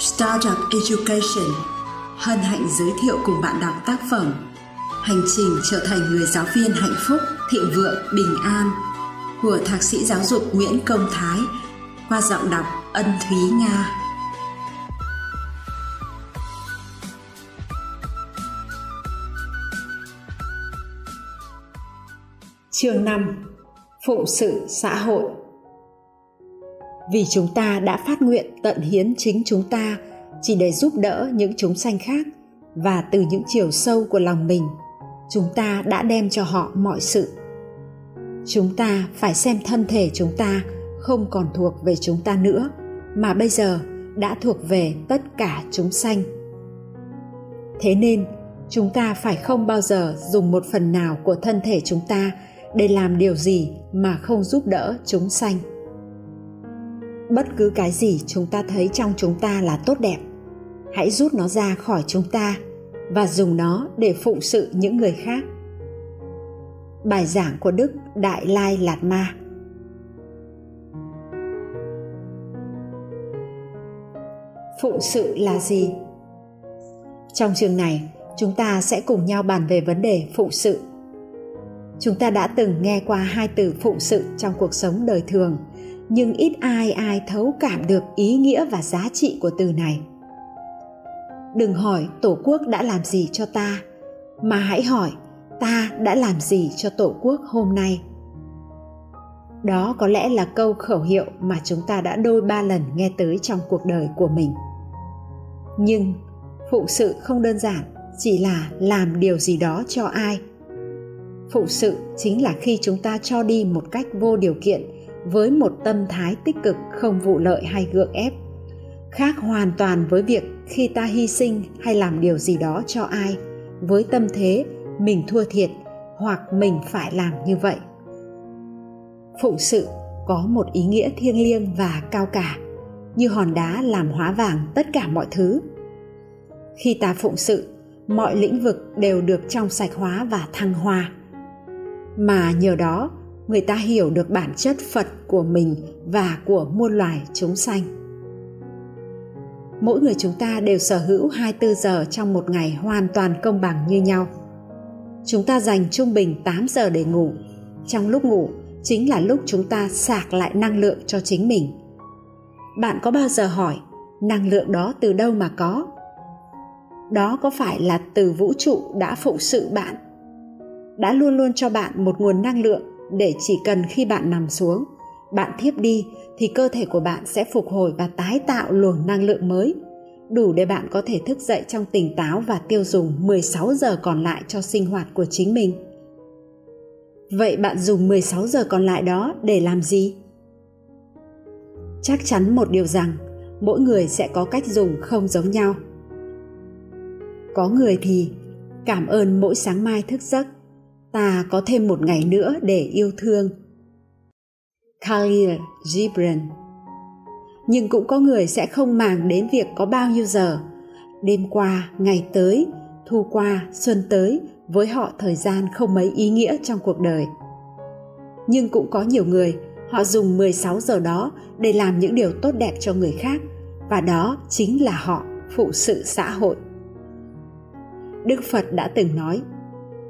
Startup Education hân hạnh giới thiệu cùng bạn đọc tác phẩm Hành trình trở thành người giáo viên hạnh phúc, thịnh vượng, bình an của Thạc sĩ giáo dục Nguyễn Công Thái qua giọng đọc Ân Thúy Nga. Chương 5 Phụng sự xã hội vì chúng ta đã phát nguyện tận hiến chính chúng ta chỉ để giúp đỡ những chúng sanh khác và từ những chiều sâu của lòng mình, chúng ta đã đem cho họ mọi sự. Chúng ta phải xem thân thể chúng ta không còn thuộc về chúng ta nữa, mà bây giờ đã thuộc về tất cả chúng sanh. Thế nên, chúng ta phải không bao giờ dùng một phần nào của thân thể chúng ta để làm điều gì mà không giúp đỡ chúng sanh bất cứ cái gì chúng ta thấy trong chúng ta là tốt đẹp. Hãy rút nó ra khỏi chúng ta và dùng nó để phụng sự những người khác. Bài giảng của đức đại lai lạt ma. Phụng sự là gì? Trong chương này, chúng ta sẽ cùng nhau bàn về vấn đề phụng sự. Chúng ta đã từng nghe qua hai từ phụng sự trong cuộc sống đời thường nhưng ít ai ai thấu cảm được ý nghĩa và giá trị của từ này. Đừng hỏi tổ quốc đã làm gì cho ta, mà hãy hỏi ta đã làm gì cho tổ quốc hôm nay. Đó có lẽ là câu khẩu hiệu mà chúng ta đã đôi ba lần nghe tới trong cuộc đời của mình. Nhưng phụng sự không đơn giản chỉ là làm điều gì đó cho ai. Phụng sự chính là khi chúng ta cho đi một cách vô điều kiện với một tâm thái tích cực, không vụ lợi hay gượng ép, khác hoàn toàn với việc khi ta hy sinh hay làm điều gì đó cho ai, với tâm thế mình thua thiệt hoặc mình phải làm như vậy. Phụng sự có một ý nghĩa thiêng liêng và cao cả, như hòn đá làm hóa vàng tất cả mọi thứ. Khi ta phụng sự, mọi lĩnh vực đều được trong sạch hóa và thăng hoa. Mà nhờ đó người ta hiểu được bản chất phật của mình và của muôn loài chúng sanh mỗi người chúng ta đều sở hữu 24 giờ trong một ngày hoàn toàn công bằng như nhau. Chúng ta dành trung bình 8 giờ để ngủ. Trong lúc ngủ, chính là lúc chúng ta sạc lại năng lượng cho chính mình. Bạn có bao giờ hỏi, năng lượng đó từ đâu mà có? Đó có phải là từ vũ trụ đã phụng sự bạn? Đã luôn luôn cho bạn một nguồn năng lượng để chỉ cần khi bạn nằm xuống, bạn thiếp đi thì cơ thể của bạn sẽ phục hồi và tái tạo luồng năng lượng mới, đủ để bạn có thể thức dậy trong tỉnh táo và tiêu dùng 16 giờ còn lại cho sinh hoạt của chính mình. Vậy bạn dùng 16 giờ còn lại đó để làm gì? Chắc chắn một điều rằng, mỗi người sẽ có cách dùng không giống nhau. Có người thì cảm ơn mỗi sáng mai thức giấc, ta có thêm một ngày nữa để yêu thương Khalil Gibran. Nhưng cũng có người sẽ không màng đến việc có bao nhiêu giờ. Đêm qua, ngày tới, thu qua, xuân tới, với họ thời gian không mấy ý nghĩa trong cuộc đời. Nhưng cũng có nhiều người, họ dùng 16 giờ đó để làm những điều tốt đẹp cho người khác và đó chính là họ phụ sự xã hội. Đức Phật đã từng nói,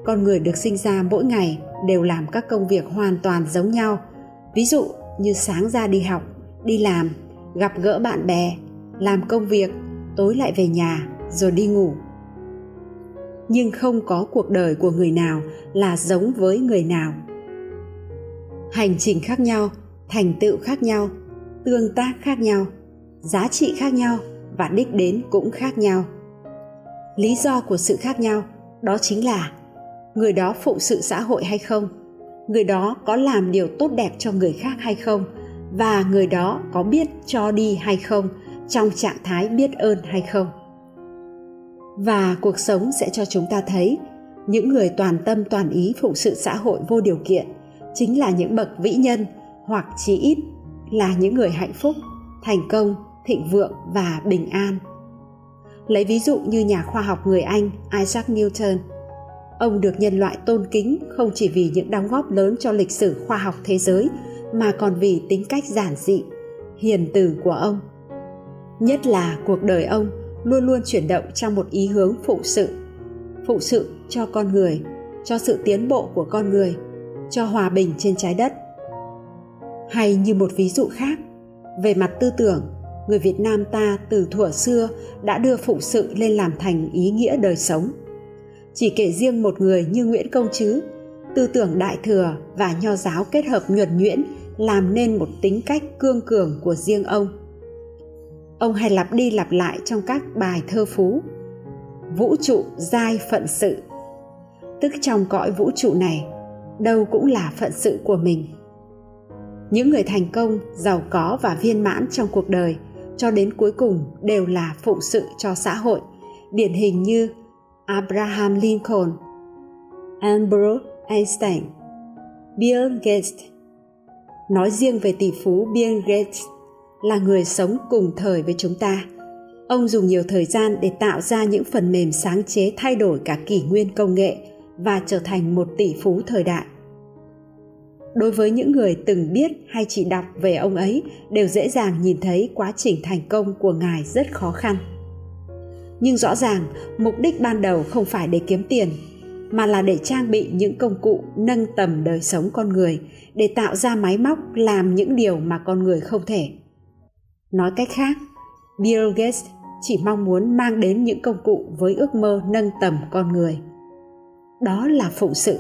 con người được sinh ra mỗi ngày đều làm các công việc hoàn toàn giống nhau – ví dụ như sáng ra đi học, đi làm, gặp gỡ bạn bè, làm công việc, tối lại về nhà rồi đi ngủ. Nhưng không có cuộc đời của người nào là giống với người nào. Hành trình khác nhau, thành tựu khác nhau, tương tác khác nhau, giá trị khác nhau và đích đến cũng khác nhau. Lý do của sự khác nhau đó chính là người đó phụng sự xã hội hay không? Người đó có làm điều tốt đẹp cho người khác hay không? Và người đó có biết cho đi hay không? Trong trạng thái biết ơn hay không? Và cuộc sống sẽ cho chúng ta thấy, những người toàn tâm toàn ý phụng sự xã hội vô điều kiện chính là những bậc vĩ nhân hoặc chí ít là những người hạnh phúc, thành công, thịnh vượng và bình an. Lấy ví dụ như nhà khoa học người anh isaac newton Ông được nhân loại tôn kính không chỉ vì những đóng góp lớn cho lịch sử khoa học thế giới mà còn vì tính cách giản dị, hiền từ của ông. nhất là cuộc đời ông luôn luôn chuyển động trong một ý hướng phụ sự. Phụ sự cho con người cho sự tiến bộ của con người cho hòa bình trên trái đất. Hay như một ví dụ khác về mặt tư tưởng người việt nam ta từ thuở xưa đã đưa phụ sự lên làm thành ý nghĩa đời sống chỉ kể riêng một người như nguyễn công chứ, tư tưởng đại thừa và nho giáo kết hợp nhuần nhuyễn làm nên một tính cách cương cường của riêng ông. Ông hay lặp đi lặp lại trong các bài thơ phú. Vũ trụ giai phận sự. Tức trong cõi vũ trụ này, đâu cũng là phận sự của mình. Những người thành công, giàu có và viên mãn trong cuộc đời cho đến cuối cùng đều là phụng sự cho xã hội, điển hình như abraham lincoln albert einstein, bill gates. Nói riêng về tỷ phú bill gates là người sống cùng thời với chúng ta. Ông dùng nhiều thời gian để tạo ra những phần mềm sáng chế thay đổi cả kỷ nguyên công nghệ và trở thành một tỷ phú thời đại. Đối với những người từng biết hay chỉ đọc về ông ấy, đều dễ dàng nhìn thấy quá trình thành công của ngài rất khó khăn nhưng rõ ràng, mục đích ban đầu không phải để kiếm tiền, mà là để trang bị những công cụ nâng tầm đời sống con người, để tạo ra máy móc làm những điều mà con người không thể. Nói cách khác, bill gates chỉ mong muốn mang đến những công cụ với ước mơ nâng tầm con người. Đó là phụng sự.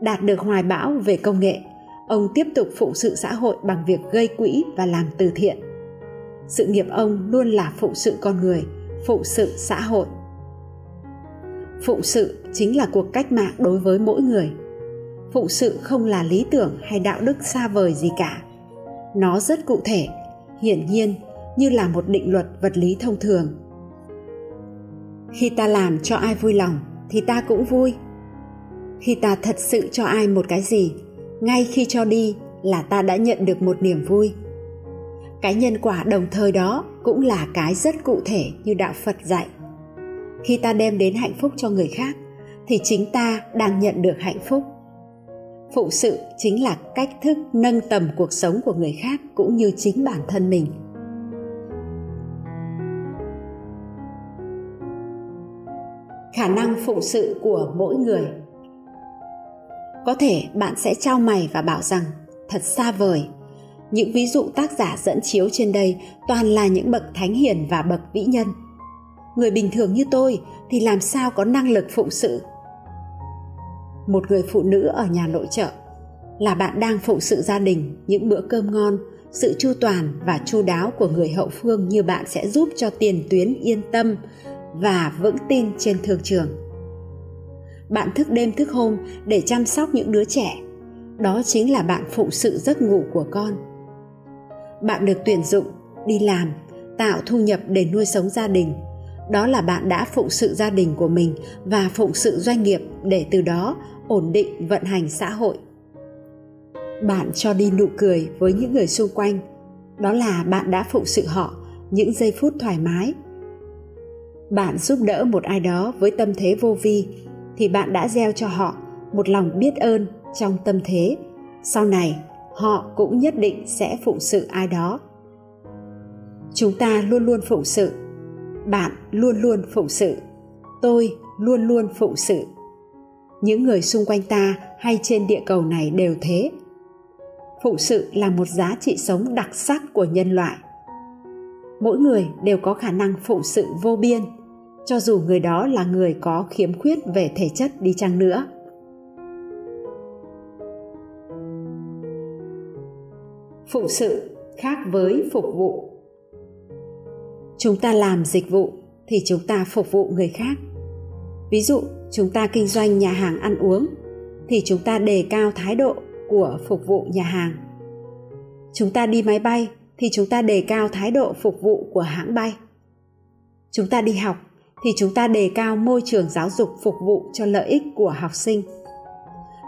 Đạt được hoài bão về công nghệ, ông tiếp tục phụng sự xã hội bằng việc gây quỹ và làm từ thiện. Sự nghiệp ông luôn là phụng sự con người phụ sự xã hội. Phụng sự chính là cuộc cách mạng đối với mỗi người. Phụng sự không là lý tưởng hay đạo đức xa vời gì cả. Nó rất cụ thể, hiển nhiên như là một định luật vật lý thông thường. Khi ta làm cho ai vui lòng thì ta cũng vui. Khi ta thật sự cho ai một cái gì, ngay khi cho đi là ta đã nhận được một niềm vui cái nhân quả đồng thời đó cũng là cái rất cụ thể như đạo phật dạy. Khi ta đem đến hạnh phúc cho người khác, thì chính ta đang nhận được hạnh phúc. Phụ sự chính là cách thức nâng tầm cuộc sống của người khác cũng như chính bản thân mình. Khả năng phụ sự của mỗi người. Có thể bạn sẽ trao mày và bảo rằng, thật xa vời những ví dụ tác giả dẫn chiếu trên đây toàn là những bậc thánh hiền và bậc vĩ nhân. Người bình thường như tôi thì làm sao có năng lực phụng sự? Một người phụ nữ ở nhà nội trợ là bạn đang phụng sự gia đình những bữa cơm ngon, sự chu toàn và chu đáo của người hậu phương như bạn sẽ giúp cho tiền tuyến yên tâm và vững tin trên thương trường. Bạn thức đêm thức hôm để chăm sóc những đứa trẻ. Đó chính là bạn phụng sự giấc ngủ của con bạn được tuyển dụng, đi làm, tạo thu nhập để nuôi sống gia đình. Đó là bạn đã phụng sự gia đình của mình và phụng sự doanh nghiệp để từ đó ổn định vận hành xã hội. Bạn cho đi nụ cười với những người xung quanh. Đó là bạn đã phụng sự họ những giây phút thoải mái. Bạn giúp đỡ một ai đó với tâm thế vô vi thì bạn đã gieo cho họ một lòng biết ơn trong tâm thế. Sau này họ cũng nhất định sẽ phụng sự ai đó. Chúng ta luôn luôn phụng sự. Bạn luôn luôn phụng sự. Tôi luôn luôn phụng sự. Những người xung quanh ta hay trên địa cầu này đều thế. Phụng sự là một giá trị sống đặc sắc của nhân loại. Mỗi người đều có khả năng phụng sự vô biên, cho dù người đó là người có khiếm khuyết về thể chất đi chăng nữa. Phụng sự khác với phục vụ. Chúng ta làm dịch vụ thì chúng ta phục vụ người khác. Ví dụ, chúng ta kinh doanh nhà hàng ăn uống thì chúng ta đề cao thái độ của phục vụ nhà hàng. Chúng ta đi máy bay thì chúng ta đề cao thái độ phục vụ của hãng bay. Chúng ta đi học thì chúng ta đề cao môi trường giáo dục phục vụ cho lợi ích của học sinh.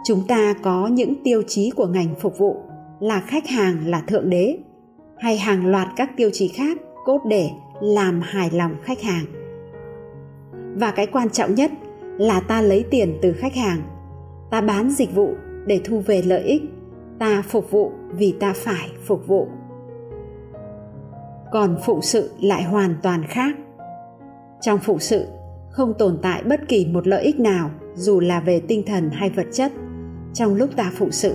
Chúng ta có những tiêu chí của ngành phục vụ là khách hàng, là thượng đế, hay hàng loạt các tiêu chí khác, cốt để làm hài lòng khách hàng. Và cái quan trọng nhất là ta lấy tiền từ khách hàng. Ta bán dịch vụ để thu về lợi ích, ta phục vụ vì ta phải phục vụ. Còn phụ sự lại hoàn toàn khác. Trong phụ sự, không tồn tại bất kỳ một lợi ích nào, dù là về tinh thần hay vật chất. Trong lúc ta phụ sự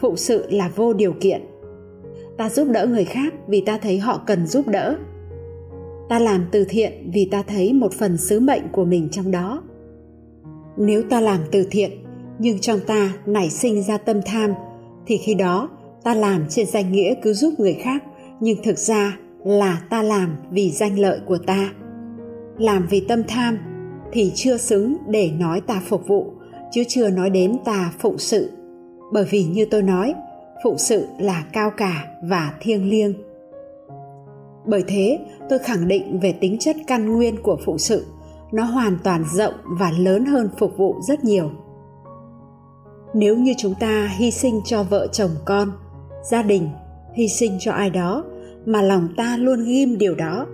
phụ sự là vô điều kiện. Ta giúp đỡ người khác vì ta thấy họ cần giúp đỡ. Ta làm từ thiện vì ta thấy một phần sứ mệnh của mình trong đó. Nếu ta làm từ thiện, nhưng trong ta nảy sinh ra tâm tham, thì khi đó ta làm trên danh nghĩa cứu giúp người khác, nhưng thực ra là ta làm vì danh lợi của ta. Làm vì tâm tham thì chưa xứng để nói ta phục vụ, chứ chưa nói đến ta phụng sự bởi vì như tôi nói, phụng sự là cao cả và thiêng liêng. Bởi thế, tôi khẳng định về tính chất căn nguyên của phụng sự, nó hoàn toàn rộng và lớn hơn phục vụ rất nhiều. Nếu như chúng ta hy sinh cho vợ chồng con, gia đình, hy sinh cho ai đó mà lòng ta luôn ghim điều đó,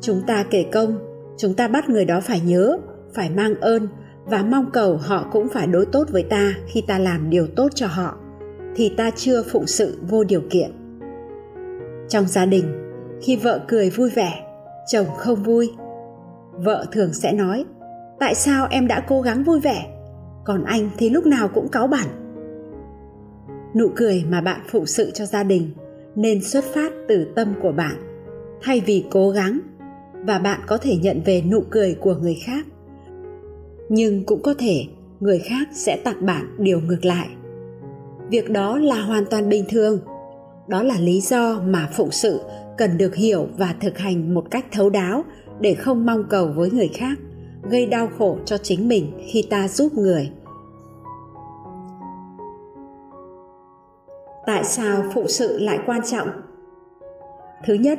chúng ta kể công, chúng ta bắt người đó phải nhớ, phải mang ơn và mong cầu họ cũng phải đối tốt với ta khi ta làm điều tốt cho họ, thì ta chưa phụng sự vô điều kiện. Trong gia đình, khi vợ cười vui vẻ, chồng không vui, vợ thường sẽ nói, tại sao em đã cố gắng vui vẻ? Còn anh thì lúc nào cũng cáu bản nụ cười mà bạn phụng sự cho gia đình nên xuất phát từ tâm của bạn, thay vì cố gắng, và bạn có thể nhận về nụ cười của người khác nhưng cũng có thể người khác sẽ tặng bạn điều ngược lại. Việc đó là hoàn toàn bình thường. Đó là lý do mà phụng sự cần được hiểu và thực hành một cách thấu đáo để không mong cầu với người khác, gây đau khổ cho chính mình khi ta giúp người. Tại sao phụ sự lại quan trọng? Thứ nhất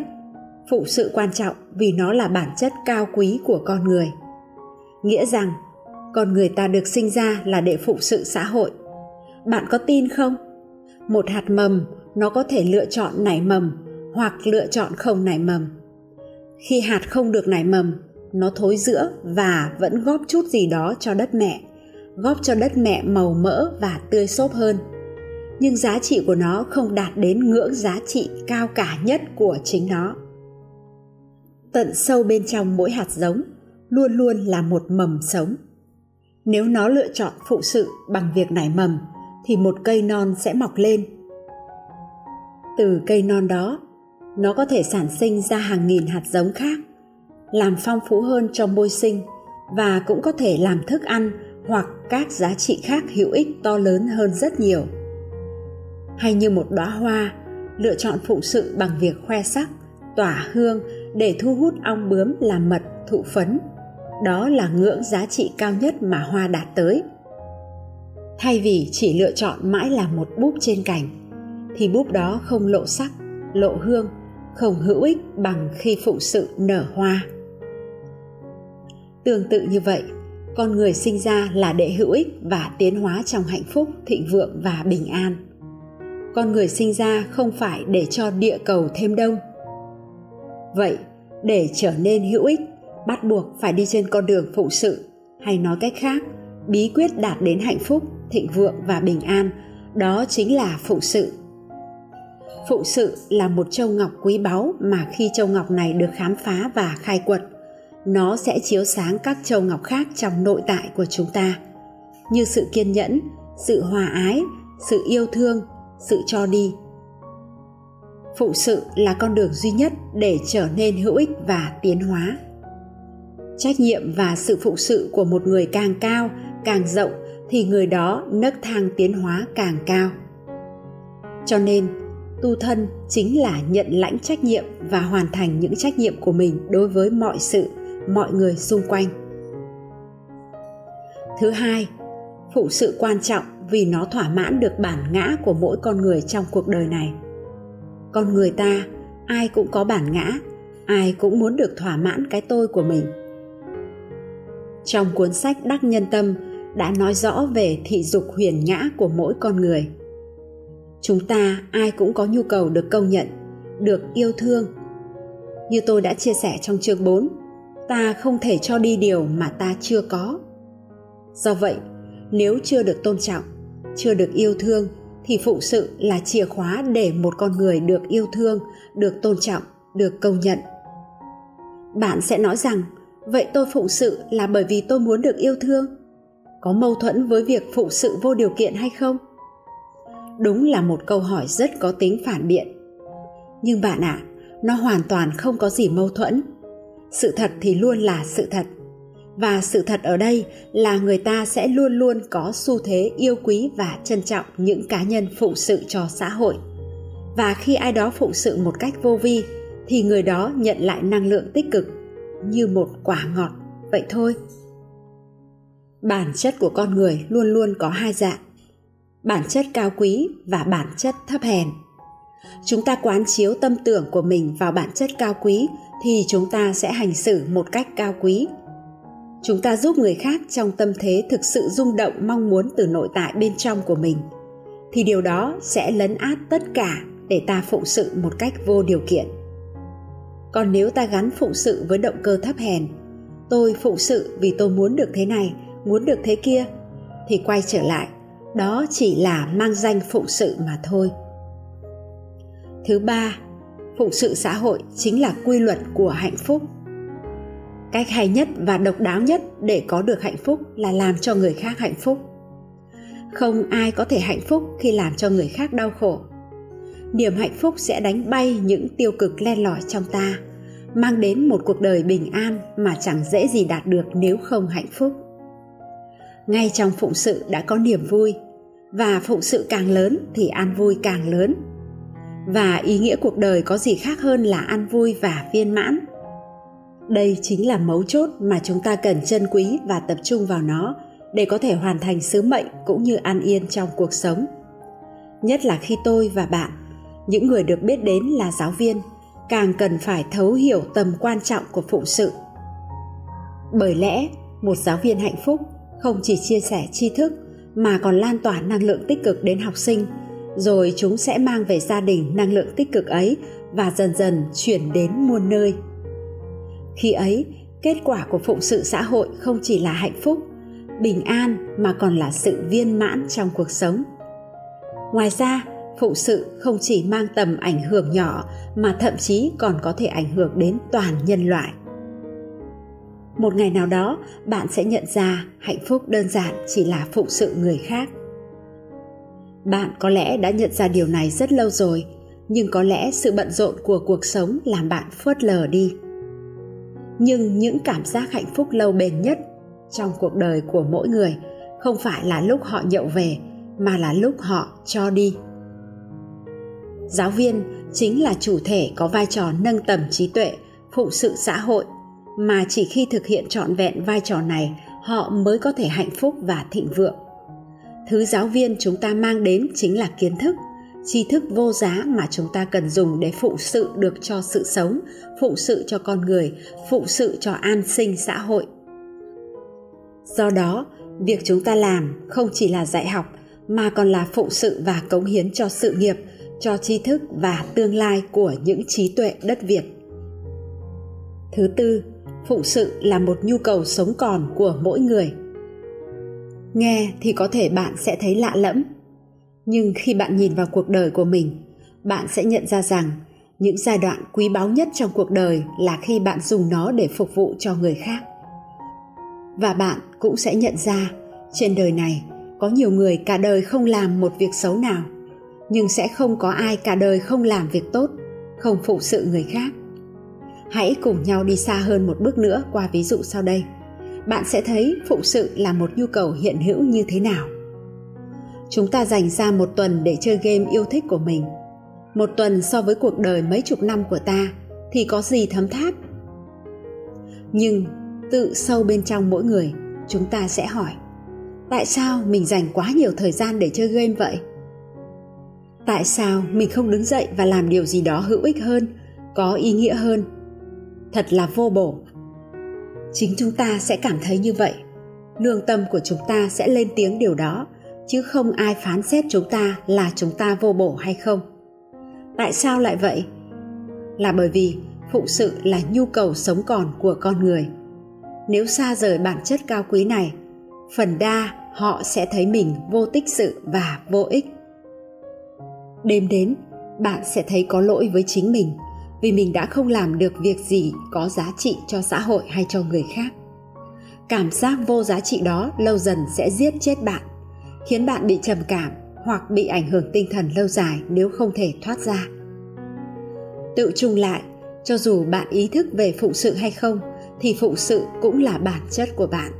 phụ sự quan trọng vì nó là bản chất cao quý của con người. Nghĩa rằng con người ta được sinh ra là để phụ sự xã hội. Bạn có tin không? Một hạt mầm, nó có thể lựa chọn nảy mầm hoặc lựa chọn không nảy mầm. Khi hạt không được nảy mầm, nó thối giữa và vẫn góp chút gì đó cho đất mẹ, góp cho đất mẹ màu mỡ và tươi xốp hơn. Nhưng giá trị của nó không đạt đến ngưỡng giá trị cao cả nhất của chính nó. Tận sâu bên trong mỗi hạt giống luôn luôn là một mầm sống nếu nó lựa chọn phụ sự bằng việc nảy mầm, thì một cây non sẽ mọc lên. Từ cây non đó, nó có thể sản sinh ra hàng nghìn hạt giống khác, làm phong phú hơn cho môi sinh và cũng có thể làm thức ăn hoặc các giá trị khác hữu ích to lớn hơn rất nhiều. Hay như một đóa hoa, lựa chọn phụ sự bằng việc khoe sắc, tỏa hương để thu hút ong bướm làm mật, thụ phấn đó là ngưỡng giá trị cao nhất mà hoa đạt tới. Thay vì chỉ lựa chọn mãi là một búp trên cành, thì búp đó không lộ sắc, lộ hương, không hữu ích bằng khi phụ sự nở hoa. Tương tự như vậy, con người sinh ra là để hữu ích và tiến hóa trong hạnh phúc, thịnh vượng và bình an. Con người sinh ra không phải để cho địa cầu thêm đông. Vậy, để trở nên hữu ích bắt buộc phải đi trên con đường phụng sự, hay nói cách khác, bí quyết đạt đến hạnh phúc, thịnh vượng và bình an, đó chính là phụng sự. Phụng sự là một châu ngọc quý báu mà khi châu ngọc này được khám phá và khai quật, nó sẽ chiếu sáng các châu ngọc khác trong nội tại của chúng ta, như sự kiên nhẫn, sự hòa ái, sự yêu thương, sự cho đi. Phụ sự là con đường duy nhất để trở nên hữu ích và tiến hóa trách nhiệm và sự phụ sự của một người càng cao, càng rộng thì người đó nấc thang tiến hóa càng cao. Cho nên, tu thân chính là nhận lãnh trách nhiệm và hoàn thành những trách nhiệm của mình đối với mọi sự, mọi người xung quanh. Thứ hai phụ sự quan trọng vì nó thỏa mãn được bản ngã của mỗi con người trong cuộc đời này. Con người ta, ai cũng có bản ngã, ai cũng muốn được thỏa mãn cái tôi của mình trong cuốn sách đắc nhân tâm đã nói rõ về thị dục huyền ngã của mỗi con người. Chúng ta ai cũng có nhu cầu được công nhận, được yêu thương. Như tôi đã chia sẻ trong chương 4 ta không thể cho đi điều mà ta chưa có. Do vậy, nếu chưa được tôn trọng, chưa được yêu thương, thì phụng sự là chìa khóa để một con người được yêu thương, được tôn trọng, được công nhận. Bạn sẽ nói rằng vậy tôi phụng sự là bởi vì tôi muốn được yêu thương. Có mâu thuẫn với việc phụng sự vô điều kiện hay không? Đúng là một câu hỏi rất có tính phản biện. Nhưng bạn ạ à, nó hoàn toàn không có gì mâu thuẫn. Sự thật thì luôn là sự thật. Và sự thật ở đây là người ta sẽ luôn luôn có xu thế yêu quý và trân trọng những cá nhân phụng sự cho xã hội. Và khi ai đó phụng sự một cách vô vi thì người đó nhận lại năng lượng tích cực như một quả ngọt. Vậy thôi. Bản chất của con người luôn luôn có hai dạng, bản chất cao quý và bản chất thấp hèn. Chúng ta quán chiếu tâm tưởng của mình vào bản chất cao quý thì chúng ta sẽ hành xử một cách cao quý. Chúng ta giúp người khác trong tâm thế thực sự rung động mong muốn từ nội tại bên trong của mình, thì điều đó sẽ lấn át tất cả để ta phụng sự một cách vô điều kiện còn nếu ta gắn phụng sự với động cơ thấp hèn, tôi phụng sự vì tôi muốn được thế này, muốn được thế kia, thì quay trở lại, đó chỉ là mang danh phụng sự mà thôi. Thứ ba, phụng sự xã hội chính là quy luật của hạnh phúc. Cách hay nhất và độc đáo nhất để có được hạnh phúc là làm cho người khác hạnh phúc. Không ai có thể hạnh phúc khi làm cho người khác đau khổ niềm hạnh phúc sẽ đánh bay những tiêu cực len lỏi trong ta, mang đến một cuộc đời bình an mà chẳng dễ gì đạt được nếu không hạnh phúc. Ngay trong phụng sự đã có niềm vui, và phụng sự càng lớn thì an vui càng lớn. Và ý nghĩa cuộc đời có gì khác hơn là an vui và viên mãn? Đây chính là mấu chốt mà chúng ta cần trân quý và tập trung vào nó để có thể hoàn thành sứ mệnh cũng như an yên trong cuộc sống. Nhất là khi tôi và bạn những người được biết đến là giáo viên, càng cần phải thấu hiểu tầm quan trọng của phụng sự. Bởi lẽ, một giáo viên hạnh phúc không chỉ chia sẻ tri thức mà còn lan tỏa năng lượng tích cực đến học sinh, rồi chúng sẽ mang về gia đình năng lượng tích cực ấy và dần dần chuyển đến muôn nơi. Khi ấy, kết quả của phụng sự xã hội không chỉ là hạnh phúc, bình an mà còn là sự viên mãn trong cuộc sống. Ngoài ra phụng sự không chỉ mang tầm ảnh hưởng nhỏ, mà thậm chí còn có thể ảnh hưởng đến toàn nhân loại. Một ngày nào đó, bạn sẽ nhận ra hạnh phúc đơn giản chỉ là phụng sự người khác. Bạn có lẽ đã nhận ra điều này rất lâu rồi, nhưng có lẽ sự bận rộn của cuộc sống làm bạn phớt lờ đi. Nhưng những cảm giác hạnh phúc lâu bền nhất trong cuộc đời của mỗi người không phải là lúc họ nhậu về, mà là lúc họ cho đi giáo viên chính là chủ thể có vai trò nâng tầm trí tuệ, phụ sự xã hội. Mà chỉ khi thực hiện trọn vẹn vai trò này, họ mới có thể hạnh phúc và thịnh vượng. Thứ giáo viên chúng ta mang đến chính là kiến thức, tri thức vô giá mà chúng ta cần dùng để phụ sự được cho sự sống, phụ sự cho con người, phụ sự cho an sinh xã hội. Do đó, việc chúng ta làm không chỉ là dạy học, mà còn là phụ sự và cống hiến cho sự nghiệp cho tri thức và tương lai của những trí tuệ đất việt. Thứ tư, phụ sự là một nhu cầu sống còn của mỗi người. Nghe thì có thể bạn sẽ thấy lạ lẫm, nhưng khi bạn nhìn vào cuộc đời của mình, bạn sẽ nhận ra rằng những giai đoạn quý báu nhất trong cuộc đời là khi bạn dùng nó để phục vụ cho người khác. Và bạn cũng sẽ nhận ra trên đời này có nhiều người cả đời không làm một việc xấu nào nhưng sẽ không có ai cả đời không làm việc tốt, không phụ sự người khác. Hãy cùng nhau đi xa hơn một bước nữa qua ví dụ sau đây. Bạn sẽ thấy phụ sự là một nhu cầu hiện hữu như thế nào. Chúng ta dành ra một tuần để chơi game yêu thích của mình. Một tuần so với cuộc đời mấy chục năm của ta thì có gì thấm tháp? Nhưng tự sâu bên trong mỗi người, chúng ta sẽ hỏi, tại sao mình dành quá nhiều thời gian để chơi game vậy? Tại sao mình không đứng dậy và làm điều gì đó hữu ích hơn, có ý nghĩa hơn? Thật là vô bổ. Chính chúng ta sẽ cảm thấy như vậy. Lương tâm của chúng ta sẽ lên tiếng điều đó, chứ không ai phán xét chúng ta là chúng ta vô bổ hay không. Tại sao lại vậy? Là bởi vì phụng sự là nhu cầu sống còn của con người. Nếu xa rời bản chất cao quý này, phần đa họ sẽ thấy mình vô tích sự và vô ích đêm đến, bạn sẽ thấy có lỗi với chính mình, vì mình đã không làm được việc gì có giá trị cho xã hội hay cho người khác. Cảm giác vô giá trị đó lâu dần sẽ giết chết bạn, khiến bạn bị trầm cảm hoặc bị ảnh hưởng tinh thần lâu dài nếu không thể thoát ra. Tự chung lại, cho dù bạn ý thức về phụng sự hay không, thì phụng sự cũng là bản chất của bạn.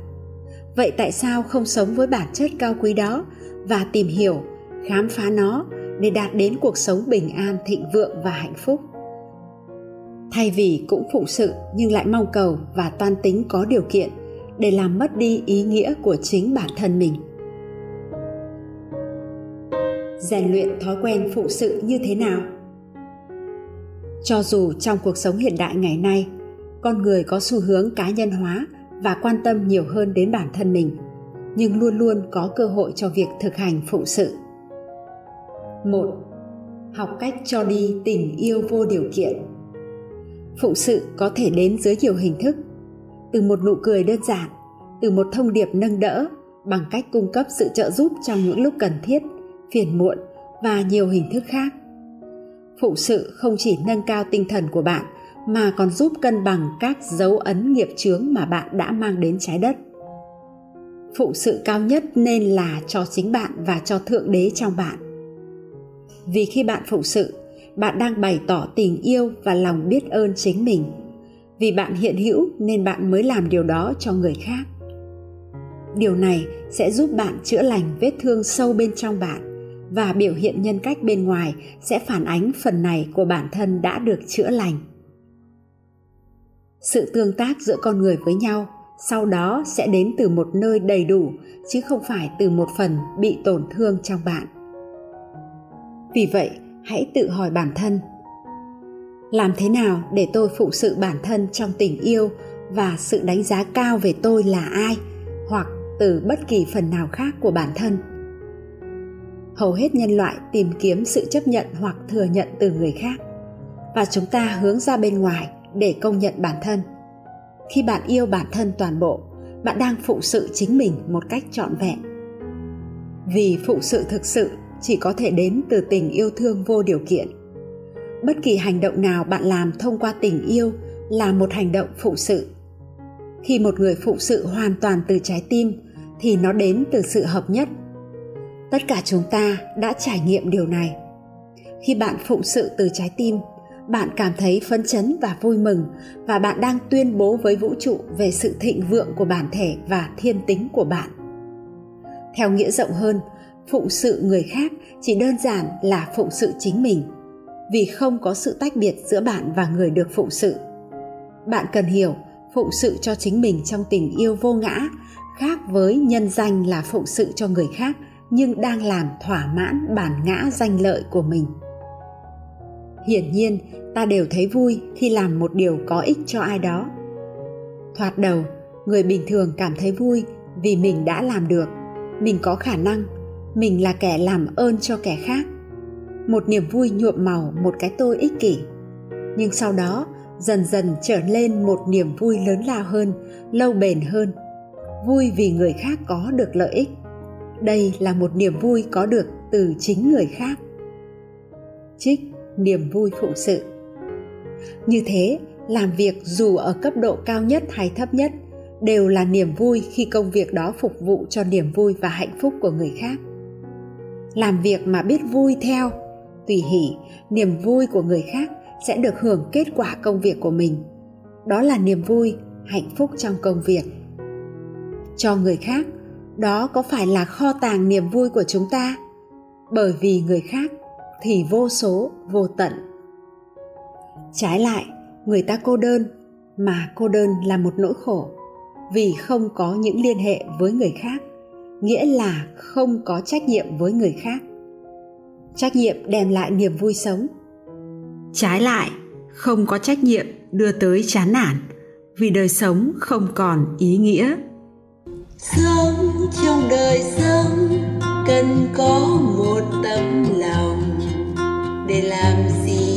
Vậy tại sao không sống với bản chất cao quý đó và tìm hiểu, khám phá nó để đạt đến cuộc sống bình an, thịnh vượng và hạnh phúc. Thay vì cũng phụng sự nhưng lại mong cầu và toan tính có điều kiện để làm mất đi ý nghĩa của chính bản thân mình. Rèn luyện thói quen phụng sự như thế nào? Cho dù trong cuộc sống hiện đại ngày nay, con người có xu hướng cá nhân hóa và quan tâm nhiều hơn đến bản thân mình, nhưng luôn luôn có cơ hội cho việc thực hành phụng sự một. Học cách cho đi tình yêu vô điều kiện. Phụng sự có thể đến dưới nhiều hình thức. Từ một nụ cười đơn giản, từ một thông điệp nâng đỡ, bằng cách cung cấp sự trợ giúp trong những lúc cần thiết, phiền muộn và nhiều hình thức khác. Phụng sự không chỉ nâng cao tinh thần của bạn, mà còn giúp cân bằng các dấu ấn nghiệp chướng mà bạn đã mang đến trái đất. Phụng sự cao nhất nên là cho chính bạn và cho thượng đế trong bạn vì khi bạn phụng sự, bạn đang bày tỏ tình yêu và lòng biết ơn chính mình. Vì bạn hiện hữu nên bạn mới làm điều đó cho người khác. Điều này sẽ giúp bạn chữa lành vết thương sâu bên trong bạn và biểu hiện nhân cách bên ngoài sẽ phản ánh phần này của bản thân đã được chữa lành. Sự tương tác giữa con người với nhau sau đó sẽ đến từ một nơi đầy đủ, chứ không phải từ một phần bị tổn thương trong bạn vì vậy, hãy tự hỏi bản thân, làm thế nào để tôi phụ sự bản thân trong tình yêu và sự đánh giá cao về tôi là ai, hoặc từ bất kỳ phần nào khác của bản thân? Hầu hết nhân loại tìm kiếm sự chấp nhận hoặc thừa nhận từ người khác, và chúng ta hướng ra bên ngoài để công nhận bản thân. Khi bạn yêu bản thân toàn bộ, bạn đang phụ sự chính mình một cách trọn vẹn. Vì phụ sự thực sự chỉ có thể đến từ tình yêu thương vô điều kiện. Bất kỳ hành động nào bạn làm thông qua tình yêu là một hành động phụ sự. Khi một người phụ sự hoàn toàn từ trái tim, thì nó đến từ sự hợp nhất. Tất cả chúng ta đã trải nghiệm điều này. Khi bạn phụng sự từ trái tim, bạn cảm thấy phấn chấn và vui mừng và bạn đang tuyên bố với vũ trụ về sự thịnh vượng của bản thể và thiên tính của bạn. Theo nghĩa rộng hơn phụng sự người khác chỉ đơn giản là phụng sự chính mình. Vì không có sự tách biệt giữa bạn và người được phụng sự. Bạn cần hiểu, phụng sự cho chính mình trong tình yêu vô ngã, khác với nhân danh là phụng sự cho người khác, nhưng đang làm thỏa mãn bản ngã danh lợi của mình. Hiển nhiên, ta đều thấy vui khi làm một điều có ích cho ai đó. Thoạt đầu, người bình thường cảm thấy vui vì mình đã làm được. Mình có khả năng mình là kẻ làm ơn cho kẻ khác. Một niềm vui nhuộm màu một cái tôi ích kỷ. Nhưng sau đó, dần dần trở lên một niềm vui lớn lao hơn, lâu bền hơn. Vui vì người khác có được lợi ích. Đây là một niềm vui có được từ chính người khác. Trích niềm vui phụng sự. Như thế, làm việc dù ở cấp độ cao nhất hay thấp nhất, đều là niềm vui khi công việc đó phục vụ cho niềm vui và hạnh phúc của người khác làm việc mà biết vui theo. Tùy hỷ, niềm vui của người khác sẽ được hưởng kết quả công việc của mình. Đó là niềm vui, hạnh phúc trong công việc. Cho người khác, đó có phải là kho tàng niềm vui của chúng ta? Bởi vì người khác thì vô số, vô tận. Trái lại, người ta cô đơn, mà cô đơn là một nỗi khổ, vì không có những liên hệ với người khác nghĩa là không có trách nhiệm với người khác. Trách nhiệm đem lại niềm vui sống. Trái lại, không có trách nhiệm đưa tới chán nản, vì đời sống không còn ý nghĩa. Sống trong đời sống, cần có một tấm lòng để làm gì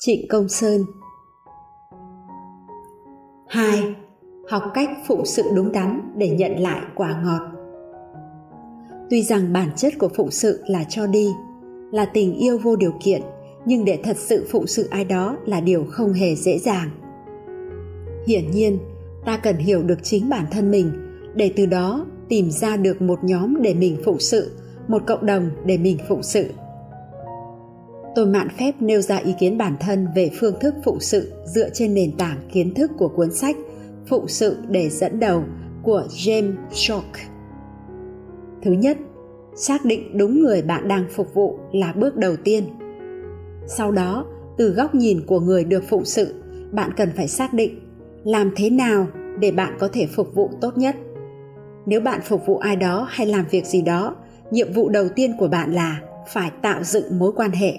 Trịnh Công Sơn 2. Học cách phụng sự đúng đắn để nhận lại quả ngọt Tuy rằng bản chất của phụng sự là cho đi, là tình yêu vô điều kiện, nhưng để thật sự phụng sự ai đó là điều không hề dễ dàng. Hiển nhiên, ta cần hiểu được chính bản thân mình để từ đó tìm ra được một nhóm để mình phụng sự, một cộng đồng để mình phụng sự. Tôi mạn phép nêu ra ý kiến bản thân về phương thức phụng sự dựa trên nền tảng kiến thức của cuốn sách Phụng sự để dẫn đầu của James Schock thứ nhất, xác định đúng người bạn đang phục vụ là bước đầu tiên. Sau đó, từ góc nhìn của người được phụng sự, bạn cần phải xác định làm thế nào để bạn có thể phục vụ tốt nhất. Nếu bạn phục vụ ai đó hay làm việc gì đó, nhiệm vụ đầu tiên của bạn là phải tạo dựng mối quan hệ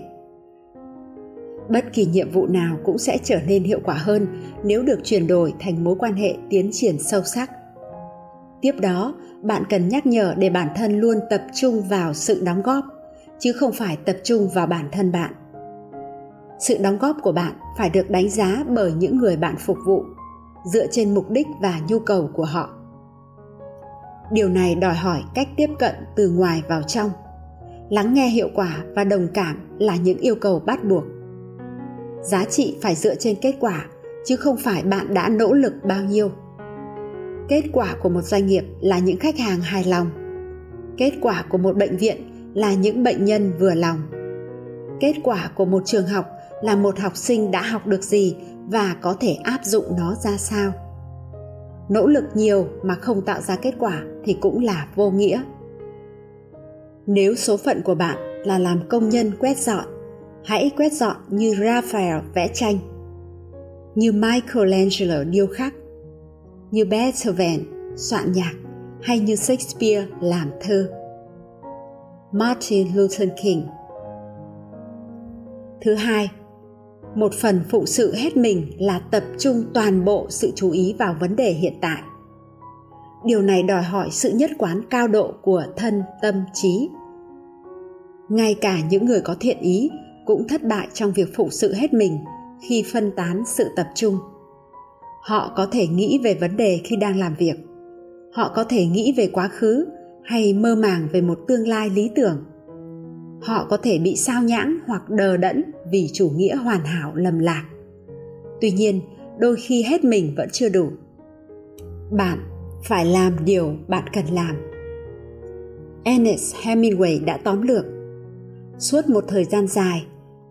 bất kỳ nhiệm vụ nào cũng sẽ trở nên hiệu quả hơn nếu được chuyển đổi thành mối quan hệ tiến triển sâu sắc. Tiếp đó, bạn cần nhắc nhở để bản thân luôn tập trung vào sự đóng góp, chứ không phải tập trung vào bản thân bạn. Sự đóng góp của bạn phải được đánh giá bởi những người bạn phục vụ, dựa trên mục đích và nhu cầu của họ. Điều này đòi hỏi cách tiếp cận từ ngoài vào trong. Lắng nghe hiệu quả và đồng cảm là những yêu cầu bắt buộc giá trị phải dựa trên kết quả, chứ không phải bạn đã nỗ lực bao nhiêu. Kết quả của một doanh nghiệp là những khách hàng hài lòng. Kết quả của một bệnh viện là những bệnh nhân vừa lòng. Kết quả của một trường học là một học sinh đã học được gì và có thể áp dụng nó ra sao. Nỗ lực nhiều mà không tạo ra kết quả thì cũng là vô nghĩa. Nếu số phận của bạn là làm công nhân quét dọn hãy quét dọn như raphael vẽ tranh như michelangelo điêu khắc như Beethoven soạn nhạc hay như Shakespeare làm thơ. Martin Luther King Thứ hai, một phần phụ sự hết mình là tập trung toàn bộ sự chú ý vào vấn đề hiện tại. Điều này đòi hỏi sự nhất quán cao độ của thân tâm trí. Ngay cả những người có thiện ý cũng thất bại trong việc phụ sự hết mình khi phân tán sự tập trung. Họ có thể nghĩ về vấn đề khi đang làm việc. Họ có thể nghĩ về quá khứ hay mơ màng về một tương lai lý tưởng. Họ có thể bị sao nhãng hoặc đờ đẫn vì chủ nghĩa hoàn hảo lầm lạc. Tuy nhiên, đôi khi hết mình vẫn chưa đủ. Bạn phải làm điều bạn cần làm. Ernest Hemingway đã tóm lược. Suốt một thời gian dài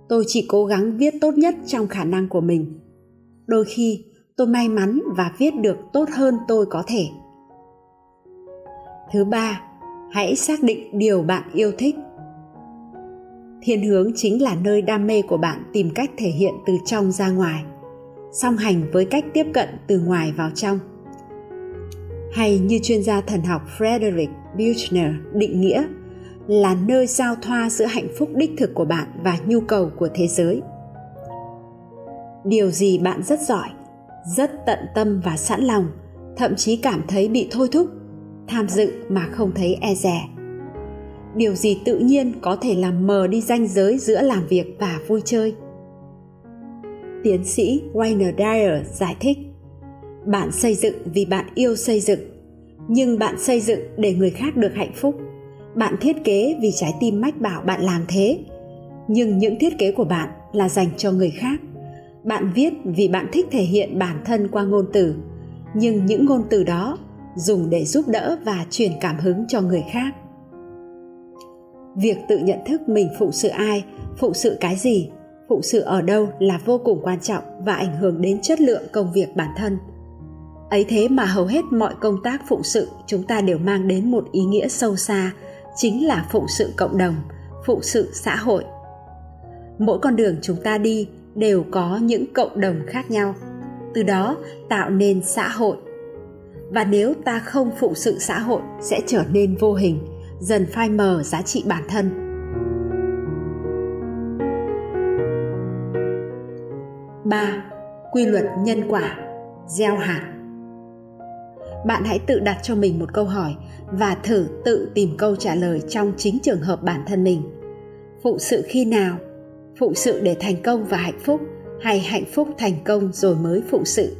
tôi chỉ cố gắng viết tốt nhất trong khả năng của mình. Đôi khi, tôi may mắn và viết được tốt hơn tôi có thể. Thứ ba, hãy xác định điều bạn yêu thích. Thiên hướng chính là nơi đam mê của bạn tìm cách thể hiện từ trong ra ngoài, song hành với cách tiếp cận từ ngoài vào trong. Hay như chuyên gia thần học Frederick buchner định nghĩa là nơi giao thoa giữa hạnh phúc đích thực của bạn và nhu cầu của thế giới. Điều gì bạn rất giỏi, rất tận tâm và sẵn lòng, thậm chí cảm thấy bị thôi thúc, tham dự mà không thấy e dè. Điều gì tự nhiên có thể làm mờ đi ranh giới giữa làm việc và vui chơi? Tiến sĩ Rainer Dyer giải thích, bạn xây dựng vì bạn yêu xây dựng, nhưng bạn xây dựng để người khác được hạnh phúc bạn thiết kế vì trái tim mách bảo bạn làm thế. Nhưng những thiết kế của bạn là dành cho người khác. Bạn viết vì bạn thích thể hiện bản thân qua ngôn từ. Nhưng những ngôn từ đó dùng để giúp đỡ và truyền cảm hứng cho người khác. Việc tự nhận thức mình phụ sự ai, phụ sự cái gì, phụ sự ở đâu là vô cùng quan trọng và ảnh hưởng đến chất lượng công việc bản thân. Ấy thế mà hầu hết mọi công tác phụ sự chúng ta đều mang đến một ý nghĩa sâu xa chính là phụng sự cộng đồng, phụng sự xã hội. Mỗi con đường chúng ta đi đều có những cộng đồng khác nhau, từ đó tạo nên xã hội. Và nếu ta không phụng sự xã hội, sẽ trở nên vô hình, dần phai mờ giá trị bản thân. ba. Quy luật nhân quả, gieo hạt bạn hãy tự đặt cho mình một câu hỏi và thử tự tìm câu trả lời trong chính trường hợp bản thân mình. Phụ sự khi nào? Phụ sự để thành công và hạnh phúc hay hạnh phúc thành công rồi mới phụ sự?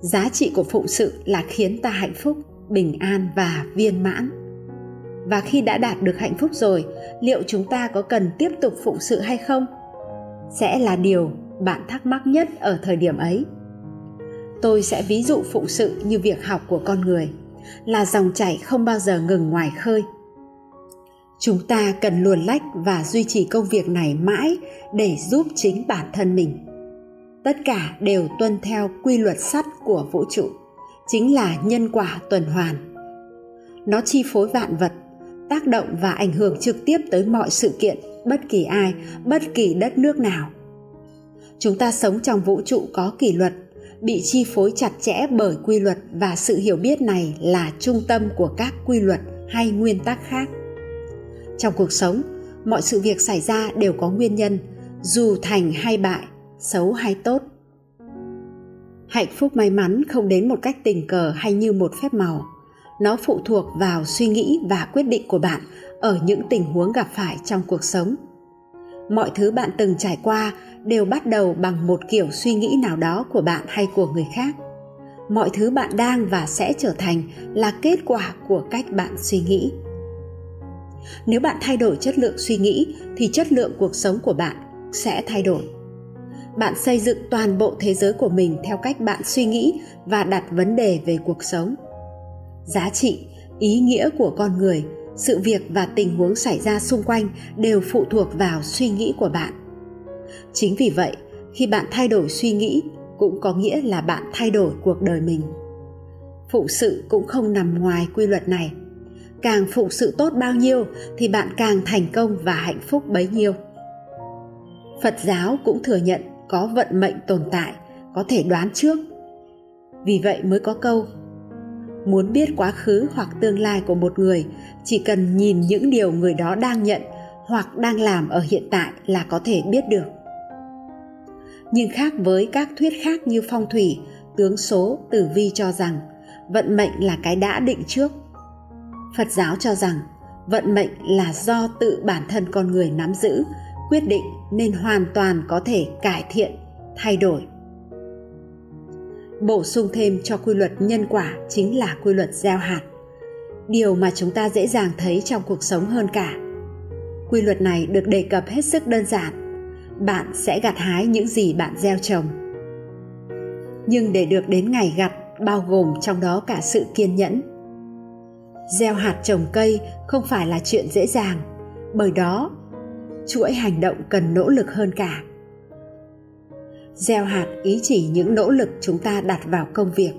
Giá trị của phụ sự là khiến ta hạnh phúc, bình an và viên mãn. Và khi đã đạt được hạnh phúc rồi, liệu chúng ta có cần tiếp tục phụ sự hay không? Sẽ là điều bạn thắc mắc nhất ở thời điểm ấy tôi sẽ ví dụ phụng sự như việc học của con người, là dòng chảy không bao giờ ngừng ngoài khơi. Chúng ta cần luồn lách và duy trì công việc này mãi để giúp chính bản thân mình. Tất cả đều tuân theo quy luật sắt của vũ trụ, chính là nhân quả tuần hoàn. Nó chi phối vạn vật, tác động và ảnh hưởng trực tiếp tới mọi sự kiện, bất kỳ ai, bất kỳ đất nước nào. Chúng ta sống trong vũ trụ có kỷ luật bị chi phối chặt chẽ bởi quy luật và sự hiểu biết này là trung tâm của các quy luật hay nguyên tắc khác. Trong cuộc sống, mọi sự việc xảy ra đều có nguyên nhân, dù thành hay bại, xấu hay tốt. Hạnh phúc may mắn không đến một cách tình cờ hay như một phép màu. Nó phụ thuộc vào suy nghĩ và quyết định của bạn ở những tình huống gặp phải trong cuộc sống mọi thứ bạn từng trải qua đều bắt đầu bằng một kiểu suy nghĩ nào đó của bạn hay của người khác. Mọi thứ bạn đang và sẽ trở thành là kết quả của cách bạn suy nghĩ. Nếu bạn thay đổi chất lượng suy nghĩ, thì chất lượng cuộc sống của bạn sẽ thay đổi. Bạn xây dựng toàn bộ thế giới của mình theo cách bạn suy nghĩ và đặt vấn đề về cuộc sống. Giá trị, ý nghĩa của con người sự việc và tình huống xảy ra xung quanh đều phụ thuộc vào suy nghĩ của bạn. Chính vì vậy, khi bạn thay đổi suy nghĩ cũng có nghĩa là bạn thay đổi cuộc đời mình. Phụ sự cũng không nằm ngoài quy luật này. Càng phụ sự tốt bao nhiêu thì bạn càng thành công và hạnh phúc bấy nhiêu. Phật giáo cũng thừa nhận có vận mệnh tồn tại, có thể đoán trước. Vì vậy mới có câu muốn biết quá khứ hoặc tương lai của một người, chỉ cần nhìn những điều người đó đang nhận hoặc đang làm ở hiện tại là có thể biết được. Nhưng khác với các thuyết khác như phong thủy, tướng số, tử vi cho rằng vận mệnh là cái đã định trước. Phật giáo cho rằng vận mệnh là do tự bản thân con người nắm giữ, quyết định nên hoàn toàn có thể cải thiện, thay đổi bổ sung thêm cho quy luật nhân quả chính là quy luật gieo hạt. Điều mà chúng ta dễ dàng thấy trong cuộc sống hơn cả. Quy luật này được đề cập hết sức đơn giản. Bạn sẽ gặt hái những gì bạn gieo trồng. Nhưng để được đến ngày gặt, bao gồm trong đó cả sự kiên nhẫn. Gieo hạt trồng cây không phải là chuyện dễ dàng. Bởi đó, chuỗi hành động cần nỗ lực hơn cả gieo hạt ý chỉ những nỗ lực chúng ta đặt vào công việc.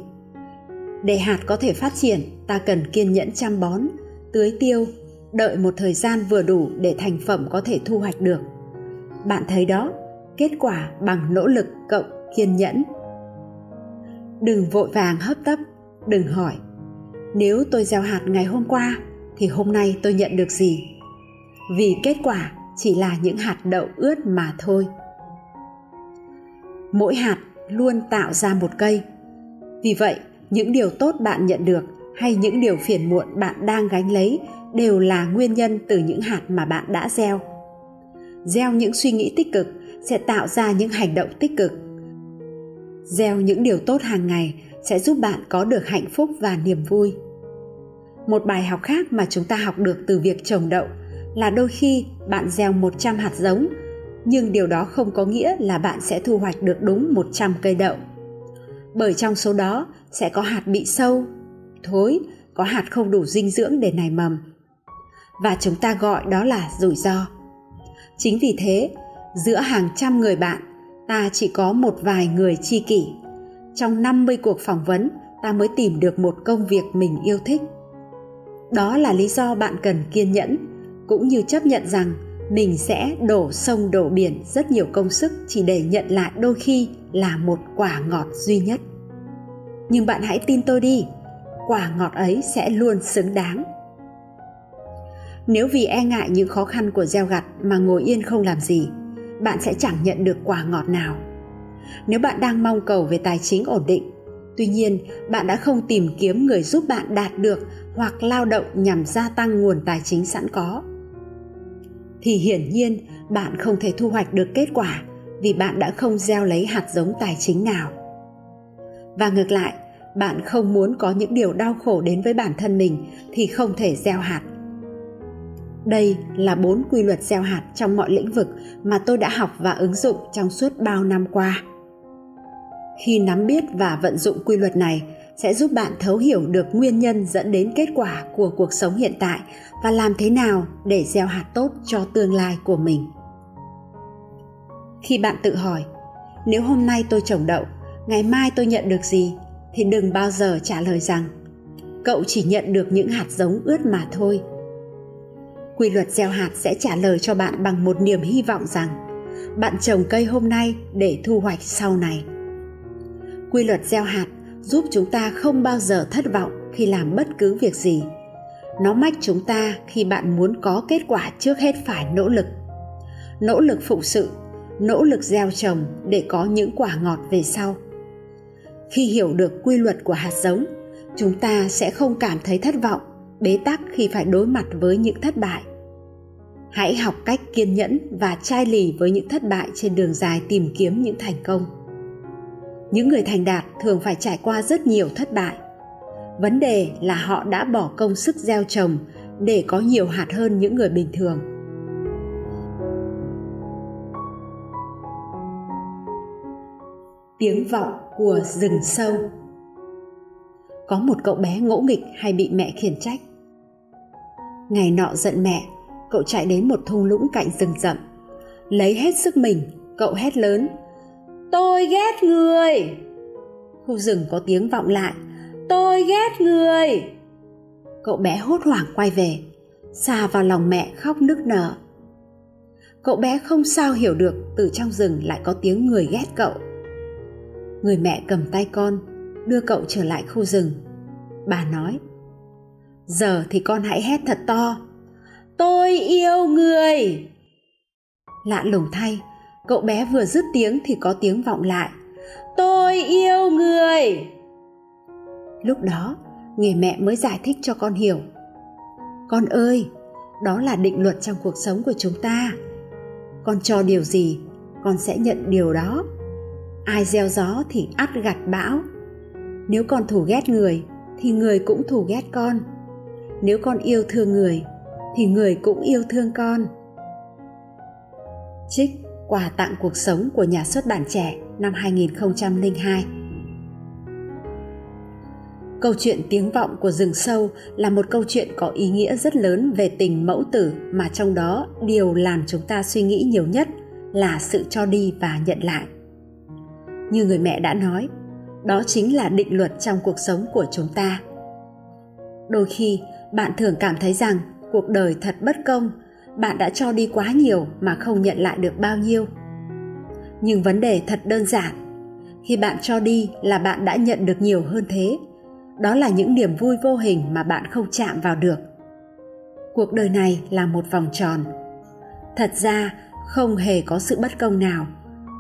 Để hạt có thể phát triển, ta cần kiên nhẫn chăm bón, tưới tiêu, đợi một thời gian vừa đủ để thành phẩm có thể thu hoạch được. Bạn thấy đó, kết quả bằng nỗ lực cộng kiên nhẫn. Đừng vội vàng hấp tấp, đừng hỏi, nếu tôi gieo hạt ngày hôm qua, thì hôm nay tôi nhận được gì? Vì kết quả chỉ là những hạt đậu ướt mà thôi mỗi hạt luôn tạo ra một cây. Vì vậy, những điều tốt bạn nhận được hay những điều phiền muộn bạn đang gánh lấy đều là nguyên nhân từ những hạt mà bạn đã gieo. Gieo những suy nghĩ tích cực sẽ tạo ra những hành động tích cực. Gieo những điều tốt hàng ngày sẽ giúp bạn có được hạnh phúc và niềm vui. Một bài học khác mà chúng ta học được từ việc trồng đậu là đôi khi bạn gieo 100 hạt giống nhưng điều đó không có nghĩa là bạn sẽ thu hoạch được đúng 100 cây đậu. Bởi trong số đó sẽ có hạt bị sâu, thối, có hạt không đủ dinh dưỡng để nảy mầm. Và chúng ta gọi đó là rủi ro. Chính vì thế, giữa hàng trăm người bạn, ta chỉ có một vài người chi kỷ. Trong 50 cuộc phỏng vấn, ta mới tìm được một công việc mình yêu thích. Đó là lý do bạn cần kiên nhẫn, cũng như chấp nhận rằng mình sẽ đổ sông đổ biển rất nhiều công sức chỉ để nhận lại đôi khi là một quả ngọt duy nhất. Nhưng bạn hãy tin tôi đi, quả ngọt ấy sẽ luôn xứng đáng. Nếu vì e ngại những khó khăn của gieo gặt mà ngồi yên không làm gì, bạn sẽ chẳng nhận được quả ngọt nào. Nếu bạn đang mong cầu về tài chính ổn định, tuy nhiên bạn đã không tìm kiếm người giúp bạn đạt được hoặc lao động nhằm gia tăng nguồn tài chính sẵn có thì hiển nhiên bạn không thể thu hoạch được kết quả vì bạn đã không gieo lấy hạt giống tài chính nào. Và ngược lại, bạn không muốn có những điều đau khổ đến với bản thân mình thì không thể gieo hạt. Đây là bốn quy luật gieo hạt trong mọi lĩnh vực mà tôi đã học và ứng dụng trong suốt bao năm qua. Khi nắm biết và vận dụng quy luật này sẽ giúp bạn thấu hiểu được nguyên nhân dẫn đến kết quả của cuộc sống hiện tại và làm thế nào để gieo hạt tốt cho tương lai của mình. Khi bạn tự hỏi, nếu hôm nay tôi trồng đậu, ngày mai tôi nhận được gì, thì đừng bao giờ trả lời rằng, cậu chỉ nhận được những hạt giống ướt mà thôi. Quy luật gieo hạt sẽ trả lời cho bạn bằng một niềm hy vọng rằng, bạn trồng cây hôm nay để thu hoạch sau này. Quy luật gieo hạt giúp chúng ta không bao giờ thất vọng khi làm bất cứ việc gì. Nó mách chúng ta khi bạn muốn có kết quả trước hết phải nỗ lực. Nỗ lực phụng sự, nỗ lực gieo trồng để có những quả ngọt về sau. Khi hiểu được quy luật của hạt giống, chúng ta sẽ không cảm thấy thất vọng, bế tắc khi phải đối mặt với những thất bại. Hãy học cách kiên nhẫn và chai lì với những thất bại trên đường dài tìm kiếm những thành công những người thành đạt thường phải trải qua rất nhiều thất bại. Vấn đề là họ đã bỏ công sức gieo trồng để có nhiều hạt hơn những người bình thường. Tiếng vọng của rừng sâu. Có một cậu bé ngỗ nghịch hay bị mẹ khiển trách. Ngày nọ giận mẹ, cậu chạy đến một thung lũng cạnh rừng rậm. Lấy hết sức mình, cậu hét lớn tôi ghét người. Khu rừng có tiếng vọng lại. Tôi ghét người. Cậu bé hốt hoảng quay về, xà vào lòng mẹ khóc nức nở. Cậu bé không sao hiểu được từ trong rừng lại có tiếng người ghét cậu. Người mẹ cầm tay con, đưa cậu trở lại khu rừng. Bà nói, giờ thì con hãy hét thật to. Tôi yêu người. Lạ lùng thay cậu bé vừa dứt tiếng thì có tiếng vọng lại. Tôi yêu người! Lúc đó, người mẹ mới giải thích cho con hiểu. Con ơi, đó là định luật trong cuộc sống của chúng ta. Con cho điều gì, con sẽ nhận điều đó. Ai gieo gió thì ắt gặt bão. Nếu con thù ghét người, thì người cũng thù ghét con. Nếu con yêu thương người, thì người cũng yêu thương con. Trích quà tặng cuộc sống của nhà xuất bản trẻ năm 2002 Câu chuyện tiếng vọng của rừng sâu là một câu chuyện có ý nghĩa rất lớn về tình mẫu tử mà trong đó điều làm chúng ta suy nghĩ nhiều nhất là sự cho đi và nhận lại. Như người mẹ đã nói, đó chính là định luật trong cuộc sống của chúng ta. Đôi khi, bạn thường cảm thấy rằng cuộc đời thật bất công bạn đã cho đi quá nhiều mà không nhận lại được bao nhiêu. Nhưng vấn đề thật đơn giản, khi bạn cho đi là bạn đã nhận được nhiều hơn thế. Đó là những niềm vui vô hình mà bạn không chạm vào được. Cuộc đời này là một vòng tròn. Thật ra, không hề có sự bất công nào.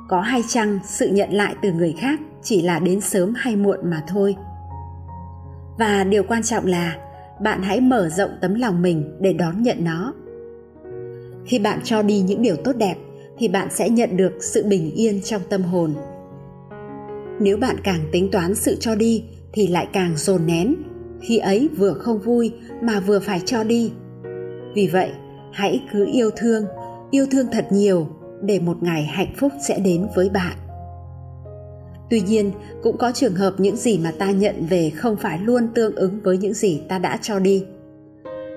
Có hay chăng sự nhận lại từ người khác chỉ là đến sớm hay muộn mà thôi. Và điều quan trọng là, bạn hãy mở rộng tấm lòng mình để đón nhận nó khi bạn cho đi những điều tốt đẹp, thì bạn sẽ nhận được sự bình yên trong tâm hồn. Nếu bạn càng tính toán sự cho đi, thì lại càng dồn nén. Khi ấy vừa không vui mà vừa phải cho đi. Vì vậy, hãy cứ yêu thương yêu thương thật nhiều để một ngày hạnh phúc sẽ đến với bạn. Tuy nhiên, cũng có trường hợp những gì mà ta nhận về không phải luôn tương ứng với những gì ta đã cho đi.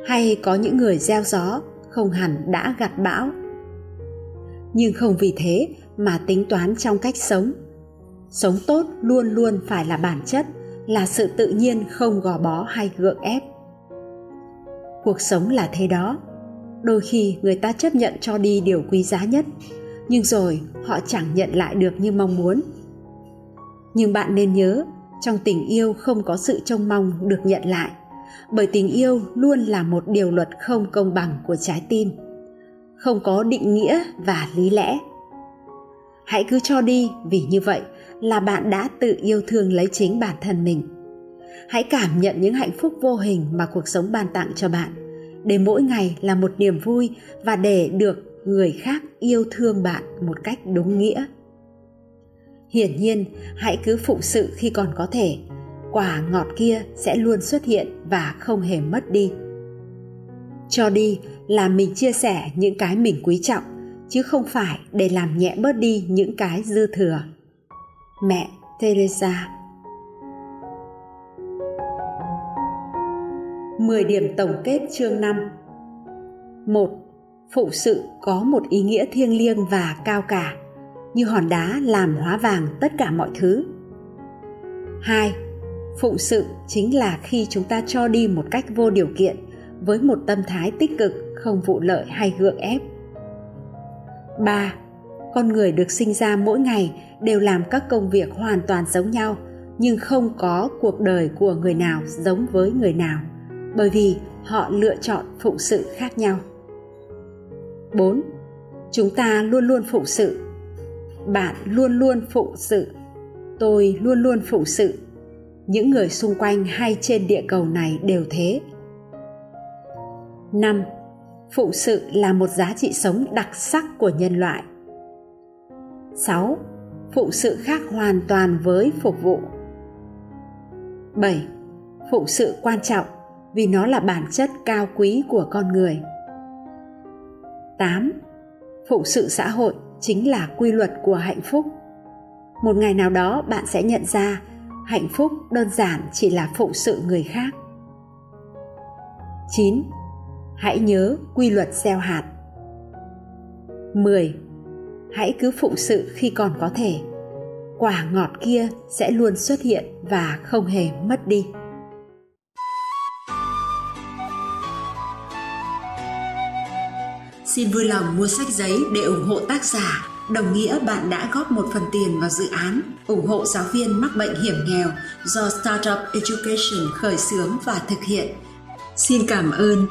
Hay có những người gieo gió không hẳn đã gặt bão. Nhưng không vì thế mà tính toán trong cách sống. Sống tốt luôn luôn phải là bản chất, là sự tự nhiên không gò bó hay gượng ép. Cuộc sống là thế đó. Đôi khi người ta chấp nhận cho đi điều quý giá nhất, nhưng rồi họ chẳng nhận lại được như mong muốn. Nhưng bạn nên nhớ, trong tình yêu không có sự trông mong được nhận lại bởi tình yêu luôn là một điều luật không công bằng của trái tim, không có định nghĩa và lý lẽ. Hãy cứ cho đi, vì như vậy là bạn đã tự yêu thương lấy chính bản thân mình. Hãy cảm nhận những hạnh phúc vô hình mà cuộc sống ban tặng cho bạn, để mỗi ngày là một niềm vui và để được người khác yêu thương bạn một cách đúng nghĩa. Hiển nhiên, hãy cứ phụng sự khi còn có thể quả ngọt kia sẽ luôn xuất hiện và không hề mất đi cho đi là mình chia sẻ những cái mình quý trọng chứ không phải để làm nhẹ bớt đi những cái dư thừa mẹ teresa 10 điểm tổng kết chương 5 1. Phụ sự có một ý nghĩa thiêng liêng và cao cả, như hòn đá làm hóa vàng tất cả mọi thứ. 2. Phụng sự chính là khi chúng ta cho đi một cách vô điều kiện với một tâm thái tích cực, không vụ lợi hay gượng ép. 3. Con người được sinh ra mỗi ngày đều làm các công việc hoàn toàn giống nhau, nhưng không có cuộc đời của người nào giống với người nào bởi vì họ lựa chọn phụng sự khác nhau. 4. Chúng ta luôn luôn phụng sự. Bạn luôn luôn phụng sự. Tôi luôn luôn phụng sự. Những người xung quanh hay trên địa cầu này đều thế. 5. Phụng sự là một giá trị sống đặc sắc của nhân loại. 6. Phụng sự khác hoàn toàn với phục vụ. 7. Phụng sự quan trọng vì nó là bản chất cao quý của con người. 8. Phụng sự xã hội chính là quy luật của hạnh phúc. Một ngày nào đó bạn sẽ nhận ra hạnh phúc đơn giản chỉ là phụng sự người khác. 9. Hãy nhớ quy luật gieo hạt. 10. Hãy cứ phụng sự khi còn có thể. Quả ngọt kia sẽ luôn xuất hiện và không hề mất đi. Xin vui lòng mua sách giấy để ủng hộ tác giả, đồng nghĩa bạn đã góp một phần tiền vào dự án, ủng hộ giáo viên mắc bệnh hiểm nghèo do Startup Education khởi xướng và thực hiện. Xin cảm ơn